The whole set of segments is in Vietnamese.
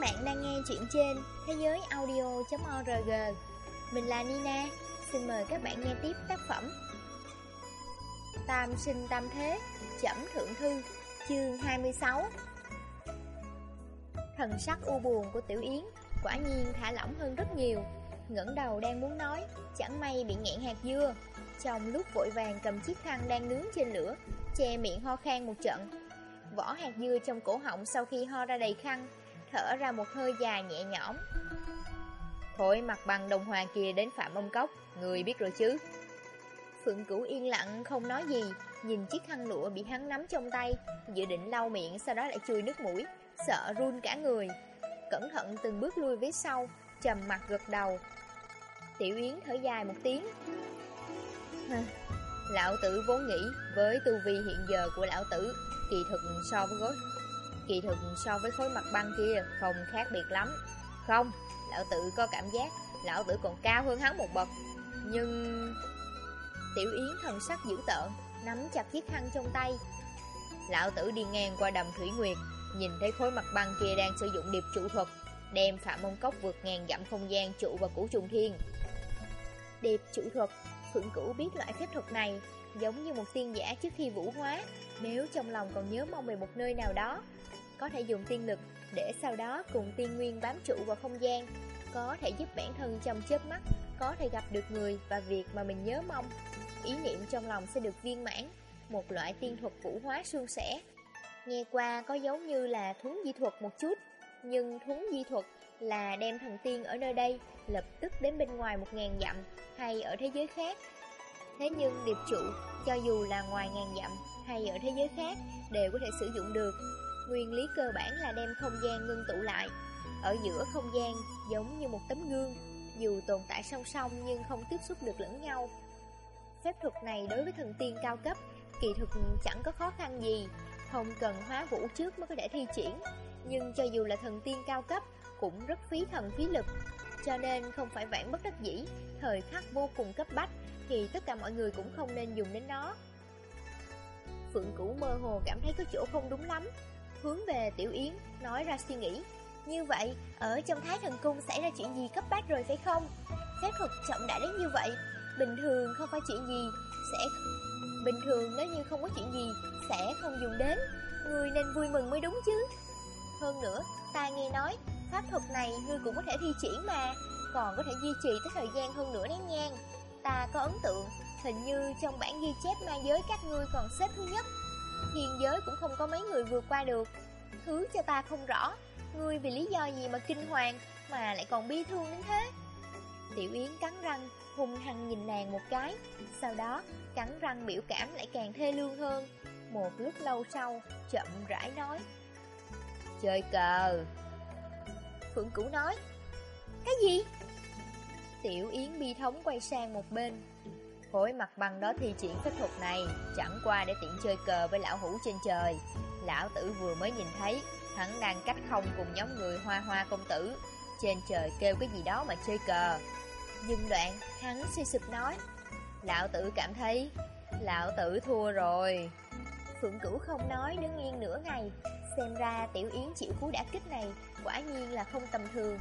bạn đang nghe chuyện trên thế giới audio.org Mình là Nina, xin mời các bạn nghe tiếp tác phẩm. Tam sinh tam thế, chẩm thượng thư, chương 26 Thần sắc u buồn của Tiểu Yến quả nhiên thả lỏng hơn rất nhiều. Ngẩng đầu đang muốn nói, chẳng may bị nghẹn hạt dưa. Trong lúc vội vàng cầm chiếc khăn đang nướng trên lửa, che miệng ho khan một trận. Vỏ hạt dưa trong cổ họng sau khi ho ra đầy khăn thở ra một hơi dài nhẹ nhõm. Thôi mặt bằng đồng hòa kia đến Phạm Ông Cốc, người biết rồi chứ. Phượng Cửu yên lặng không nói gì, nhìn chiếc khăn lụa bị hắn nắm trong tay, dự định lau miệng sau đó lại chui nước mũi, sợ run cả người. Cẩn thận từng bước lui phía sau, trầm mặt gật đầu. Tiểu Yến thở dài một tiếng. Lão tử vốn nghĩ với tu vi hiện giờ của lão tử, kỳ thực so với gối Kỳ thực so với khối mặt băng kia không khác biệt lắm. Không, lão tử có cảm giác Lão tử còn cao hơn hắn một bậc. Nhưng... Tiểu Yến thần sắc dữ tợn Nắm chặt chiếc khăn trong tay. Lão tử đi ngang qua đầm Thủy Nguyệt Nhìn thấy khối mặt băng kia đang sử dụng điệp trụ thuật Đem Phạm Mông Cốc vượt ngàn dặm không gian trụ vào củ trùng thiên. Điệp trụ thuật Phượng Cửu biết loại phép thuật này Giống như một tiên giả trước khi vũ hóa. Nếu trong lòng còn nhớ mong về một nơi nào đó có thể dùng tiên lực để sau đó cùng tiên nguyên bám trụ vào không gian, có thể giúp bản thân trong chớp mắt, có thể gặp được người và việc mà mình nhớ mong. Ý niệm trong lòng sẽ được viên mãn, một loại tiên thuật vũ hóa suôn sẻ. Nghe qua có giống như là thuấn di thuật một chút, nhưng thuấn di thuật là đem thần tiên ở nơi đây lập tức đến bên ngoài một ngàn dặm hay ở thế giới khác. Thế nhưng điệp trụ, cho dù là ngoài ngàn dặm hay ở thế giới khác, đều có thể sử dụng được. Nguyên lý cơ bản là đem không gian ngưng tụ lại. Ở giữa không gian, giống như một tấm gương, Dù tồn tại song song nhưng không tiếp xúc được lẫn nhau. Phép thuật này đối với thần tiên cao cấp, Kỳ thực chẳng có khó khăn gì. Không cần hóa vũ trước mới có thể thi triển, Nhưng cho dù là thần tiên cao cấp, Cũng rất phí thần phí lực. Cho nên không phải vãn bất đắc dĩ, Thời khắc vô cùng cấp bách Thì tất cả mọi người cũng không nên dùng đến nó. Phượng Cửu mơ hồ cảm thấy có chỗ không đúng lắm hướng về Tiểu Yến, nói ra suy nghĩ. Như vậy, ở trong Thái Thần Cung xảy ra chuyện gì cấp bách rồi phải không? Phép thuật trọng đại đến như vậy, bình thường không phải chuyện gì, sẽ... Bình thường nếu như không có chuyện gì, sẽ không dùng đến. Người nên vui mừng mới đúng chứ. Hơn nữa, ta nghe nói, pháp thuật này ngươi cũng có thể thi triển mà, còn có thể duy trì tới thời gian hơn nữa nén nhang Ta có ấn tượng, hình như trong bản ghi chép ma giới các ngươi còn xếp thứ nhất thiên giới cũng không có mấy người vượt qua được. Thứ cho ta không rõ, Ngươi vì lý do gì mà kinh hoàng Mà lại còn bi thương đến thế? Tiểu Yến cắn răng, hung hăng nhìn nàng một cái, Sau đó cắn răng biểu cảm lại càng thê lương hơn. Một lúc lâu sau, Chậm rãi nói, Chơi cờ. Phượng Cửu nói, Cái gì? Tiểu Yến bi thống quay sang một bên. Khối mặt băng đó thi triển phép thuật này Chẳng qua để tiện chơi cờ với lão hủ trên trời. Lão tử vừa mới nhìn thấy, Hắn đang cách không cùng nhóm người hoa hoa công tử. Trên trời kêu cái gì đó mà chơi cờ. Dừng đoạn Hắn suy sụp nói, Lão tử cảm thấy, Lão tử thua rồi. Phượng Cửu không nói đứng yên nửa ngày, Xem ra Tiểu Yến chịu cú đả kích này Quả nhiên là không tầm thường.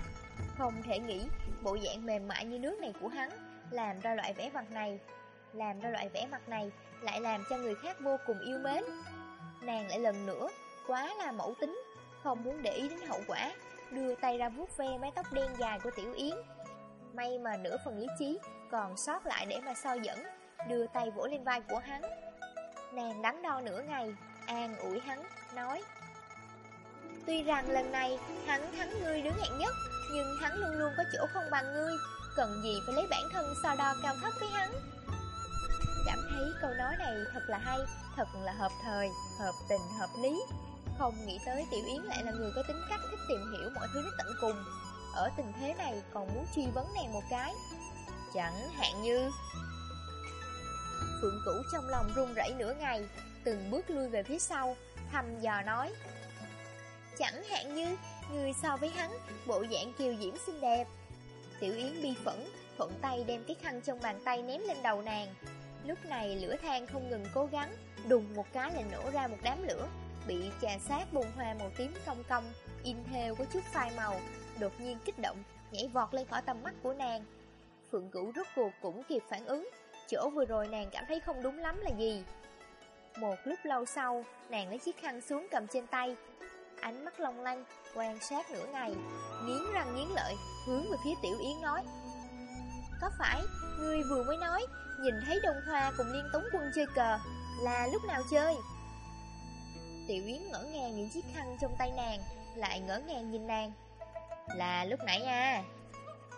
Không thể nghĩ, Bộ dạng mềm mại như nước này của hắn Làm ra loại vẻ mặt này làm ra loại vẻ mặt này lại làm cho người khác vô cùng yêu mến. Nàng lại lần nữa, quá là mẫu tính, không muốn để ý đến hậu quả, đưa tay ra vuốt ve mái tóc đen dài của Tiểu Yến. May mà nửa phần lý trí còn sót lại để mà soi dẫn, đưa tay vỗ lên vai của hắn. Nàng đắn đo nửa ngày, an ủi hắn, nói Tuy rằng lần này hắn thắng ngươi đứng hạng nhất, nhưng hắn luôn luôn có chỗ không bằng ngươi, cần gì phải lấy bản thân so đo cao thấp với hắn. Cảm thấy câu nói này thật là hay, thật là hợp thời, hợp tình, hợp lý. Không nghĩ tới Tiểu Yến lại là người có tính cách thích tìm hiểu mọi thứ đến tận cùng. Ở tình thế này còn muốn truy vấn nàng một cái. Chẳng hạn như... Phượng Cửu trong lòng run rẩy nửa ngày, từng bước lui về phía sau, thầm dò nói. Chẳng hạn như, người so với hắn, bộ dạng kiều diễm xinh đẹp. Tiểu Yến bi phẫn, thuận tay đem cái khăn trong bàn tay ném lên đầu nàng, Lúc này lửa than không ngừng cố gắng, Đùng một cái lại nổ ra một đám lửa, Bị trà sát bùng hoa màu tím cong cong In theo có chút phai màu, Đột nhiên kích động, Nhảy vọt lên khỏi tầm mắt của nàng. Phượng Cửu rốt cuộc cũng kịp phản ứng, Chỗ vừa rồi nàng cảm thấy không đúng lắm là gì. Một lúc lâu sau, Nàng lấy chiếc khăn xuống cầm trên tay, Ánh mắt long lanh, Quan sát nửa ngày, Nghiến răng nghiến lợi, Hướng về phía Tiểu Yến nói có phải? Ngươi vừa mới nói, Nhìn thấy Đông Hoa cùng Liên Tống Quân chơi cờ, Là lúc nào chơi? Tiểu Yến ngỡ ngàng nhìn chiếc khăn trong tay nàng, Lại ngỡ ngàng nhìn nàng. Là lúc nãy à?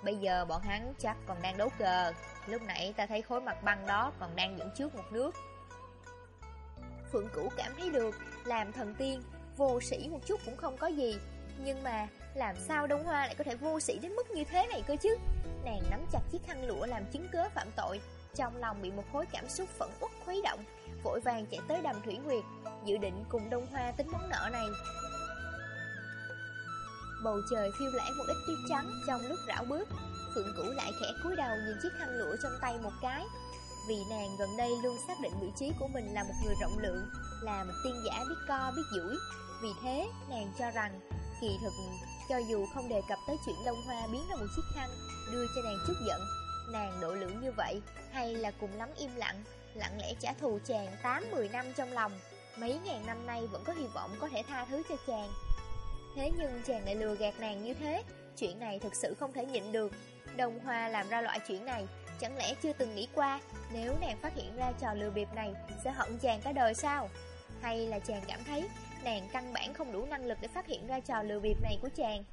Bây giờ bọn hắn chắc còn đang đấu cờ. Lúc nãy ta thấy khối mặt băng đó còn đang dẫn trước một nước. Phượng Cửu cảm thấy được, Làm thần tiên, Vô sĩ một chút cũng không có gì. Nhưng mà làm sao Đông Hoa lại có thể vô sĩ đến mức như thế này cơ chứ? Nàng nắm chặt chiếc khăn lụa làm chứng cớ phạm tội, Trong lòng bị một khối cảm xúc phẫn uất khuấy động, Vội vàng chạy tới đầm Thủy Nguyệt, Dự định cùng Đông Hoa tính món nợ này. Bầu trời phiêu lãng một ít tuyết trắng trong lúc rảo bước, Phượng Cửu lại khẽ cúi đầu nhìn chiếc khăn lụa trong tay một cái. Vì nàng gần đây luôn xác định vị trí của mình là một người rộng lượng, Là một tiên giả biết co, biết duỗi. Vì thế, nàng cho rằng Kỳ thực, cho dù không đề cập tới chuyện Đông Hoa biến ra một chiếc khăn Đưa cho nàng chút giận, Nàng độ lượng như vậy Hay là cùng lắm im lặng Lặng lẽ trả thù chàng 8-10 năm trong lòng, Mấy ngàn năm nay vẫn có hy vọng có thể tha thứ cho chàng. Thế nhưng chàng lại lừa gạt nàng như thế, Chuyện này thực sự không thể nhịn được. Đồng Hoa làm ra loại chuyện này, Chẳng lẽ chưa từng nghĩ qua, Nếu nàng phát hiện ra trò lừa bịp này, Sẽ hận chàng cả đời sao? Hay là chàng cảm thấy Nàng căn bản không đủ năng lực để phát hiện ra trò lừa bịp này của chàng.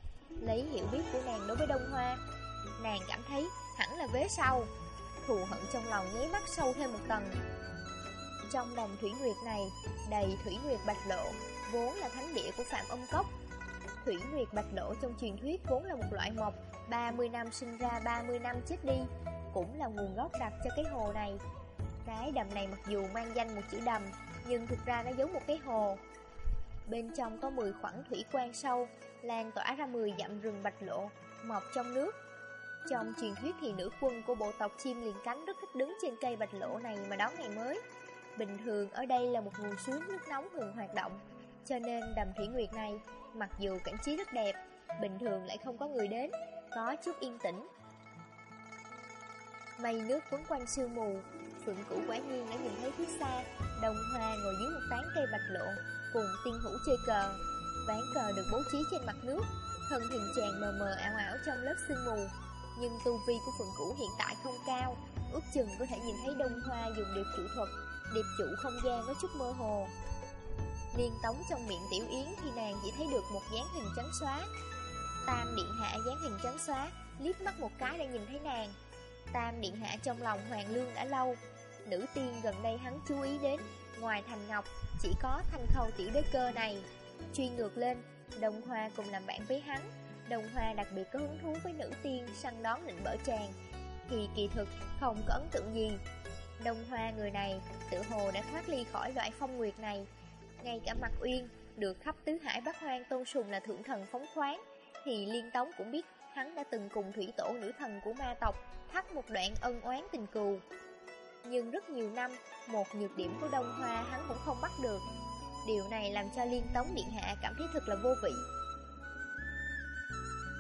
Lấy hiểu biết của nàng đối với Đông Hoa, Nàng cảm thấy hẳn là vế sau. Thù hận trong lòng nháy mắt sâu thêm một tầng. Trong đồng thủy nguyệt này, Đầy thủy nguyệt bạch lộ Vốn là thánh địa của Phạm Ông Cốc. Thủy nguyệt bạch lộ trong truyền thuyết vốn là một loại mộc 30 năm sinh ra 30 năm chết đi, Cũng là nguồn gốc đặt cho cái hồ này. Cái đầm này mặc dù mang danh một chữ đầm nhưng thực ra nó giống một cái hồ. Bên trong có 10 khoảng thủy quan sâu, Lan tỏa ra 10 dặm rừng bạch lộ, Mọc trong nước. Trong truyền thuyết thì nữ quân của bộ tộc chim liền cánh Rất thích đứng trên cây bạch lộ này mà đón ngày mới. Bình thường ở đây là một nguồn suối nước nóng thường hoạt động, Cho nên đầm thủy nguyệt này, Mặc dù cảnh trí rất đẹp, Bình thường lại không có người đến, Có chút yên tĩnh. Mây nước quấn quanh sương mù. Phượng cũ quả nhiên đã nhìn thấy phía xa, Đồng hoa ngồi dưới một tán cây bạch lộ Cùng tiên hữu chơi cờ. Ván cờ được bố trí trên mặt nước, Thân hình chàng mờ mờ ảo ảo trong lớp sương mù. Nhưng tu vi của phượng cũ hiện tại không cao, Ước chừng có thể nhìn thấy đông hoa dùng điệp chủ thuật, Điệp chủ không gian có chút mơ hồ. Liên tống trong miệng tiểu yến Thì nàng chỉ thấy được một dáng hình trắng xóa. Tam điện hạ dáng hình trắng xóa, liếc mắt một cái đã nhìn thấy nàng. Tam điện hạ trong lòng hoàng lương đã lâu. Nữ tiên gần đây hắn chú ý đến, Ngoài thành ngọc, Chỉ có thanh khâu tiểu đế cơ này. Truy ngược lên, Đồng Hoa cùng làm bạn với hắn. Đồng Hoa đặc biệt có hứng thú với nữ tiên Săn đón định bỡ chàng Thì kỳ thực, không có ấn tượng gì. Đồng Hoa người này, tự hồ đã thoát ly khỏi loại phong nguyệt này. Ngay cả mặt uyên, Được khắp tứ hải bắc hoang tôn sùng là thượng thần phóng khoáng, Thì liên tống cũng biết Hắn đã từng cùng thủy tổ nữ thần của ma tộc Thắt một đoạn ân oán tình cừu Nhưng rất nhiều năm, Một nhược điểm của Đông Hoa hắn cũng không bắt được. Điều này làm cho Liên Tống Điện Hạ cảm thấy thật là vô vị.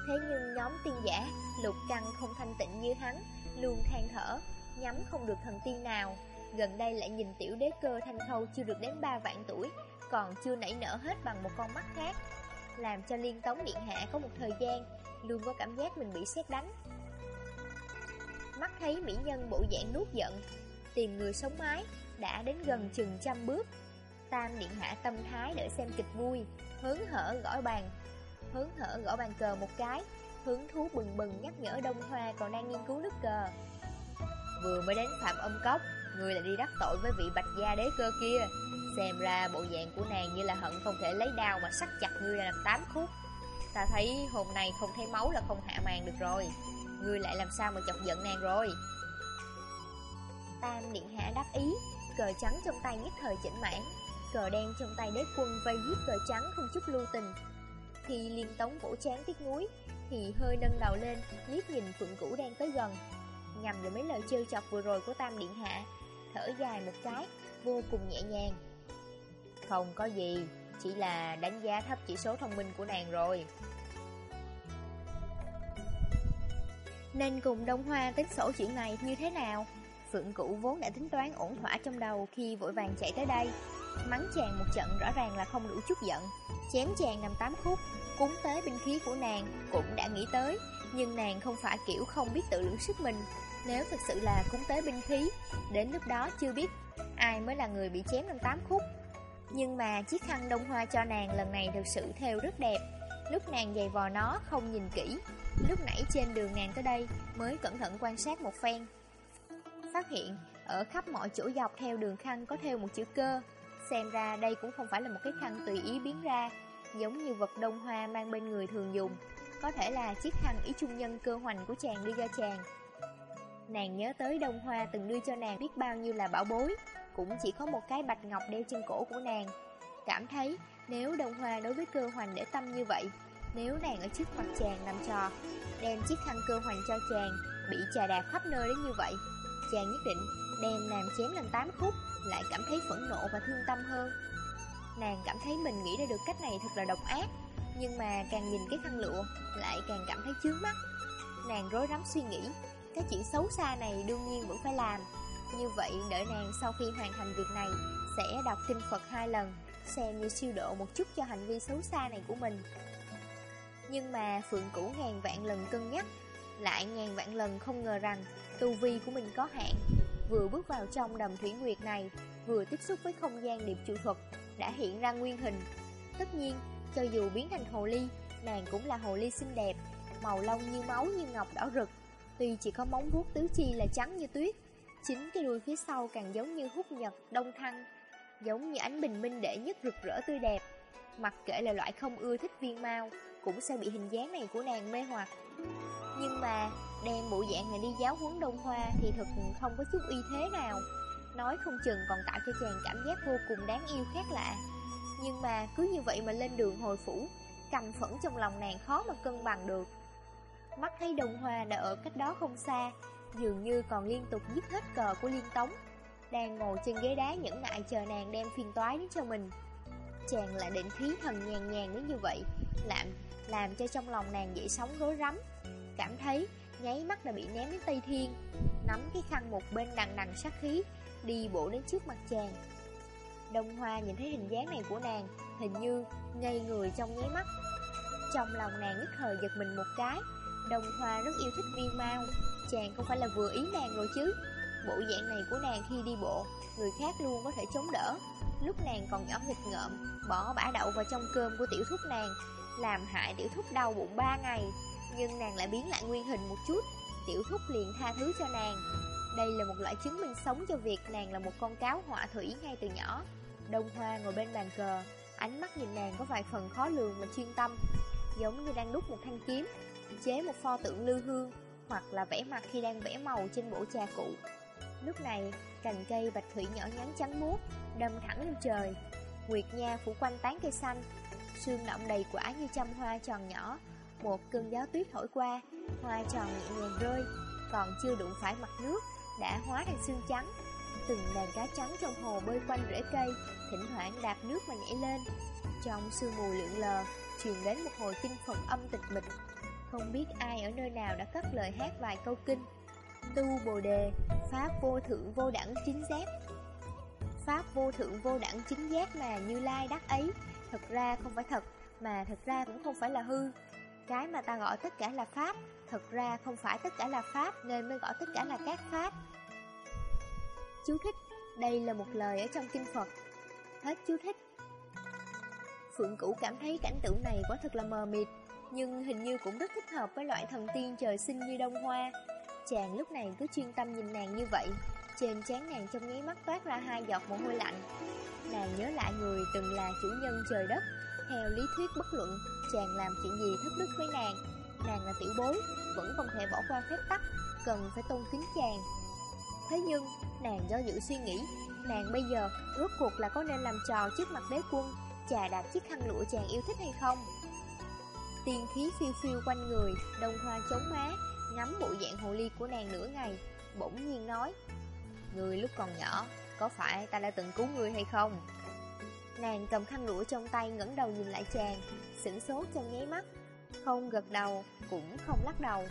Thế nhưng nhóm tiên giả, Lục căng không thanh tịnh như hắn, Luôn than thở, Nhắm không được thần tiên nào. Gần đây lại nhìn tiểu đế cơ thanh khâu Chưa được đến 3 vạn tuổi, Còn chưa nảy nở hết bằng một con mắt khác. Làm cho Liên Tống Điện Hạ có một thời gian Luôn có cảm giác mình bị xét đánh. Mắt thấy mỹ nhân bộ dạng nuốt giận, Tìm người sống mái, Đã đến gần chừng trăm bước. Tam điện hạ tâm thái đợi xem kịch vui, Hớn hở gõ bàn, Hớn hở gõ bàn cờ một cái, Hứng thú bừng bừng nhắc nhở Đông Hoa còn đang nghiên cứu nước cờ. Vừa mới đến Phạm Âm Cốc, Người lại đi đắc tội với vị bạch gia đế cơ kia. Xem ra bộ dạng của nàng như là hận không thể lấy đao mà sắc chặt ngươi ra làm tám khúc. Ta thấy hôm nay không thấy máu là không hạ màn được rồi. Ngươi lại làm sao mà chọc giận nàng rồi? Tam điện hạ đắc ý, Cờ trắng trong tay nhất thời chỉnh mãn, Cờ đen trong tay đế quân vây giết cờ trắng không chút lưu tình. Khi liên tống vỗ chán tiếc núi Thì hơi nâng đầu lên, liếc nhìn phượng cũ đang tới gần. Nhằm vào mấy lời trêu chọc vừa rồi của Tam Điện Hạ, Thở dài một cái, Vô cùng nhẹ nhàng. Không có gì. Chỉ là đánh giá thấp chỉ số thông minh của nàng rồi. Nên cùng Đông Hoa tính sổ chuyện này như thế nào? Phượng cửu vốn đã tính toán ổn thỏa trong đầu khi vội vàng chạy tới đây. Mắng chàng một trận rõ ràng là không đủ chút giận. Chém chàng nằm tám khúc, Cúng tế binh khí của nàng cũng đã nghĩ tới. Nhưng nàng không phải kiểu không biết tự lượng sức mình. Nếu thực sự là cúng tế binh khí, Đến lúc đó chưa biết ai mới là người bị chém nằm tám khúc. Nhưng mà chiếc khăn đông hoa cho nàng lần này thực sự theo rất đẹp. Lúc nàng giày vò nó không nhìn kỹ, Lúc nãy trên đường nàng tới đây mới cẩn thận quan sát một phen. Phát hiện ở khắp mọi chỗ dọc theo đường khăn có theo một chữ cơ. Xem ra đây cũng không phải là một cái khăn tùy ý biến ra, Giống như vật đông hoa mang bên người thường dùng. Có thể là chiếc khăn ý trung nhân cơ hoành của chàng đưa cho chàng. Nàng nhớ tới đông hoa từng đưa cho nàng biết bao nhiêu là bảo bối. Cũng chỉ có một cái bạch ngọc đeo trên cổ của nàng. Cảm thấy nếu đồng hoa đối với cơ hoành để tâm như vậy, Nếu nàng ở trước mặt chàng làm trò, Đem chiếc khăn cơ hoành cho chàng, Bị trà đạp khắp nơi đến như vậy, Chàng nhất định đem nàng chém lần tám khúc, Lại cảm thấy phẫn nộ và thương tâm hơn. Nàng cảm thấy mình nghĩ ra được cách này thật là độc ác, Nhưng mà càng nhìn cái khăn lụa, Lại càng cảm thấy chướng mắt. Nàng rối rắm suy nghĩ, Cái chuyện xấu xa này đương nhiên vẫn phải làm. Như vậy đợi nàng sau khi hoàn thành việc này Sẽ đọc kinh Phật hai lần Xem như siêu độ một chút cho hành vi xấu xa này của mình. Nhưng mà Phượng Cửu ngàn vạn lần cân nhắc Lại ngàn vạn lần không ngờ rằng Tu vi của mình có hạn. Vừa bước vào trong đầm thủy nguyệt này Vừa tiếp xúc với không gian điệp trụ thuật Đã hiện ra nguyên hình. Tất nhiên, cho dù biến thành hồ ly Nàng cũng là hồ ly xinh đẹp Màu lông như máu như ngọc đỏ rực. Tuy chỉ có móng vuốt tứ chi là trắng như tuyết Chính cái đuôi phía sau càng giống như hút nhật, đông thăng Giống như ánh bình minh đệ nhất rực rỡ tươi đẹp. Mặc kệ là loại không ưa thích viên mau Cũng sẽ bị hình dáng này của nàng mê hoặc. Nhưng mà đem bộ dạng này đi giáo huấn đông hoa Thì thật không có chút uy thế nào. Nói không chừng còn tạo cho chàng cảm giác vô cùng đáng yêu khác lạ. Nhưng mà cứ như vậy mà lên đường hồi phủ cầm phẫn trong lòng nàng khó mà cân bằng được. Mắt thấy đông hoa đã ở cách đó không xa Dường như còn liên tục giết hết cờ của liên tống. Đang ngồi trên ghế đá nhẫn nại chờ nàng đem phiền toái đến cho mình. Chàng lại định khí thần nhàn nhàn đến như vậy Làm, làm cho trong lòng nàng dậy sóng rối rắm. Cảm thấy nháy mắt đã bị ném đến Tây Thiên Nắm cái khăn một bên đằng đằng sát khí Đi bộ đến trước mặt chàng. Đông Hoa nhìn thấy hình dáng này của nàng Hình như ngây người trong nháy mắt. Trong lòng nàng nhất thời giật mình một cái Đông Hoa rất yêu thích viên mau Chàng không phải là vừa ý nàng rồi chứ. Bộ dạng này của nàng khi đi bộ, Người khác luôn có thể chống đỡ. Lúc nàng còn nhỏ nghịch ngợm, Bỏ bã đậu vào trong cơm của tiểu thúc nàng, Làm hại tiểu thúc đau bụng 3 ngày. Nhưng nàng lại biến lại nguyên hình một chút, Tiểu thúc liền tha thứ cho nàng. Đây là một loại chứng minh sống cho việc Nàng là một con cáo họa thủy ngay từ nhỏ. Đông Hoa ngồi bên bàn cờ, Ánh mắt nhìn nàng có vài phần khó lường và chuyên tâm, Giống như đang đút một thanh kiếm. Chế một pho tượng lư hương Hoặc là vẽ mặt khi đang vẽ màu trên bộ trà cụ Lúc này, Cành cây bạch thủy nhỏ nhắn trắng muốt, Đâm thẳng lên trời. Nguyệt nha phủ quanh tán cây xanh, Sương động đầy quả như trăm hoa tròn nhỏ. Một cơn gió tuyết thổi qua, Hoa tròn nhẹ nhàng rơi, Còn chưa đụng phải mặt nước, Đã hóa thành xương trắng. Từng đàn cá trắng trong hồ bơi quanh rễ cây, Thỉnh thoảng đạp nước mà nhảy lên. Trong sương mù lượn lờ, Truyền đến một hồi kinh Phật âm tịch mịch. Không biết ai ở nơi nào đã cất lời hát vài câu kinh. Tu Bồ Đề, Pháp vô thượng vô đẳng chính giác. Pháp vô thượng vô đẳng chính giác mà Như Lai đắc ấy. Thật ra không phải thật, Mà thật ra cũng không phải là hư. Cái mà ta gọi tất cả là Pháp, Thật ra không phải tất cả là Pháp, Nên mới gọi tất cả là các Pháp. Chú thích, Đây là một lời ở trong kinh Phật. Hết chú thích. Phượng Cửu cảm thấy cảnh tượng này quả thật là mờ mịt. Nhưng hình như cũng rất thích hợp với loại thần tiên trời sinh như đông hoa. Chàng lúc này cứ chuyên tâm nhìn nàng như vậy. Trên trán nàng trong nháy mắt toát ra hai giọt mồ hôi lạnh. Nàng nhớ lại người từng là chủ nhân trời đất. Theo lý thuyết bất luận, Chàng làm chuyện gì thất đức với nàng Nàng là tiểu bối, Vẫn không thể bỏ qua phép tắc, Cần phải tôn kính chàng. Thế nhưng, nàng do dự suy nghĩ, Nàng bây giờ rốt cuộc là có nên làm trò trước mặt đế quân, Chà đạp chiếc khăn lụa chàng yêu thích hay không? Tiên khí phiêu phiêu quanh người Đông hoa chống má Ngắm bộ dạng hồ ly của nàng nửa ngày Bỗng nhiên nói Người lúc còn nhỏ Có phải ta đã từng cứu người hay không Nàng cầm khăn lụa trong tay ngẩng đầu nhìn lại chàng, sửng sốt trong nháy mắt, không gật đầu, cũng không lắc đầu.